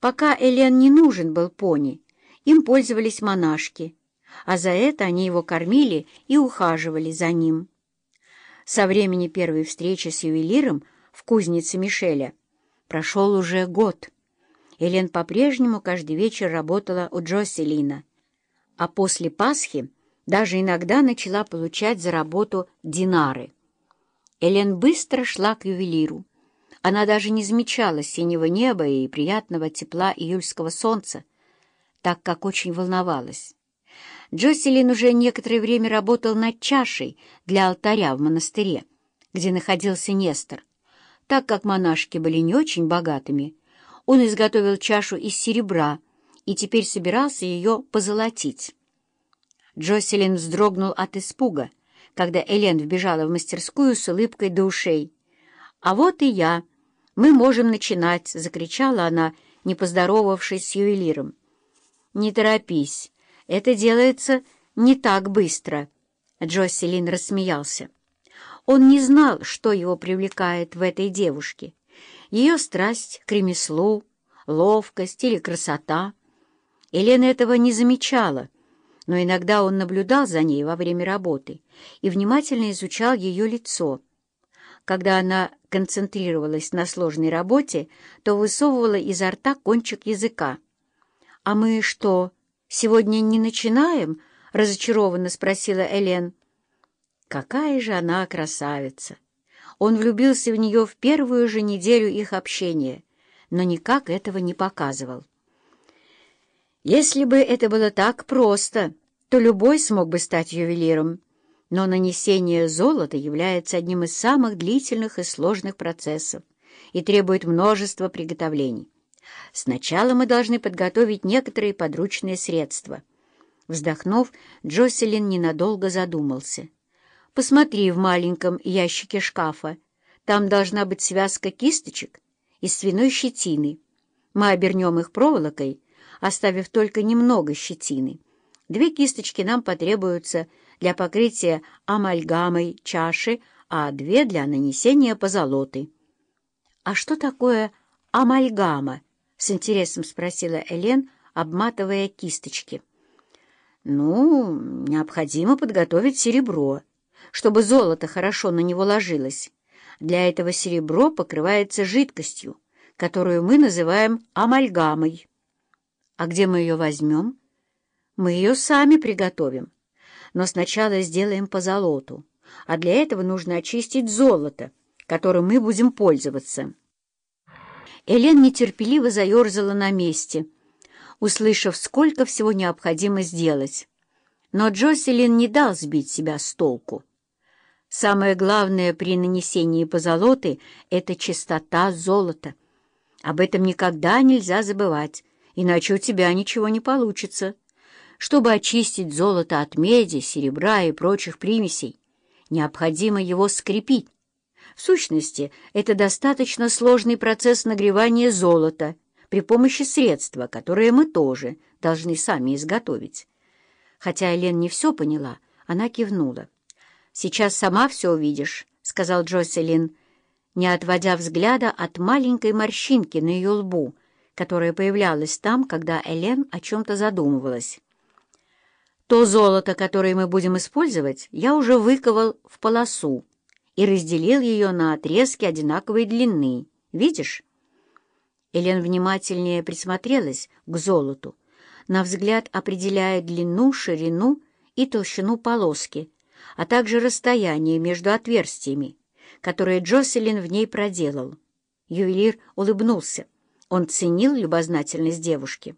Пока Элен не нужен был пони, им пользовались монашки, а за это они его кормили и ухаживали за ним. Со времени первой встречи с ювелиром в кузнице Мишеля прошел уже год. Элен по-прежнему каждый вечер работала у Джоселина, а после Пасхи даже иногда начала получать за работу динары. Элен быстро шла к ювелиру. Она даже не замечала синего неба и приятного тепла июльского солнца, так как очень волновалась. Джоселин уже некоторое время работал над чашей для алтаря в монастыре, где находился Нестор. Так как монашки были не очень богатыми, он изготовил чашу из серебра и теперь собирался ее позолотить. Джоселин вздрогнул от испуга, когда Элен вбежала в мастерскую с улыбкой до ушей. «А вот и я. Мы можем начинать!» — закричала она, не поздоровавшись с ювелиром. «Не торопись. Это делается не так быстро», — Джоселин рассмеялся. Он не знал, что его привлекает в этой девушке. Ее страсть к ремеслу, ловкость или красота. Елена этого не замечала — но иногда он наблюдал за ней во время работы и внимательно изучал ее лицо. Когда она концентрировалась на сложной работе, то высовывала изо рта кончик языка. «А мы что, сегодня не начинаем?» — разочарованно спросила Элен. «Какая же она красавица!» Он влюбился в нее в первую же неделю их общения, но никак этого не показывал. Если бы это было так просто, то любой смог бы стать ювелиром. Но нанесение золота является одним из самых длительных и сложных процессов и требует множества приготовлений. Сначала мы должны подготовить некоторые подручные средства. Вздохнув, Джоселин ненадолго задумался. «Посмотри в маленьком ящике шкафа. Там должна быть связка кисточек из свиной щетины. Мы обернем их проволокой, оставив только немного щетины. Две кисточки нам потребуются для покрытия амальгамой чаши, а две для нанесения позолоты. — А что такое амальгама? — с интересом спросила Элен, обматывая кисточки. — Ну, необходимо подготовить серебро, чтобы золото хорошо на него ложилось. Для этого серебро покрывается жидкостью, которую мы называем амальгамой. А где мы ее возьмем? Мы ее сами приготовим. Но сначала сделаем по золоту, а для этого нужно очистить золото, которым мы будем пользоваться. Элен нетерпеливо заерзала на месте, услышав, сколько всего необходимо сделать. Но Джоселин не дал сбить себя с толку. Самое главное при нанесении позолоты — это чистота золота. Об этом никогда нельзя забывать, иначе у тебя ничего не получится. Чтобы очистить золото от меди, серебра и прочих примесей, необходимо его скрепить. В сущности, это достаточно сложный процесс нагревания золота при помощи средства, которое мы тоже должны сами изготовить. Хотя Элен не все поняла, она кивнула. «Сейчас сама все увидишь», — сказал Джоселин, не отводя взгляда от маленькой морщинки на ее лбу — которая появлялась там, когда Элен о чем-то задумывалась. То золото, которое мы будем использовать, я уже выковал в полосу и разделил ее на отрезки одинаковой длины. Видишь? Элен внимательнее присмотрелась к золоту, на взгляд определяя длину, ширину и толщину полоски, а также расстояние между отверстиями, которые Джоселин в ней проделал. Ювелир улыбнулся. Он ценил любознательность девушки.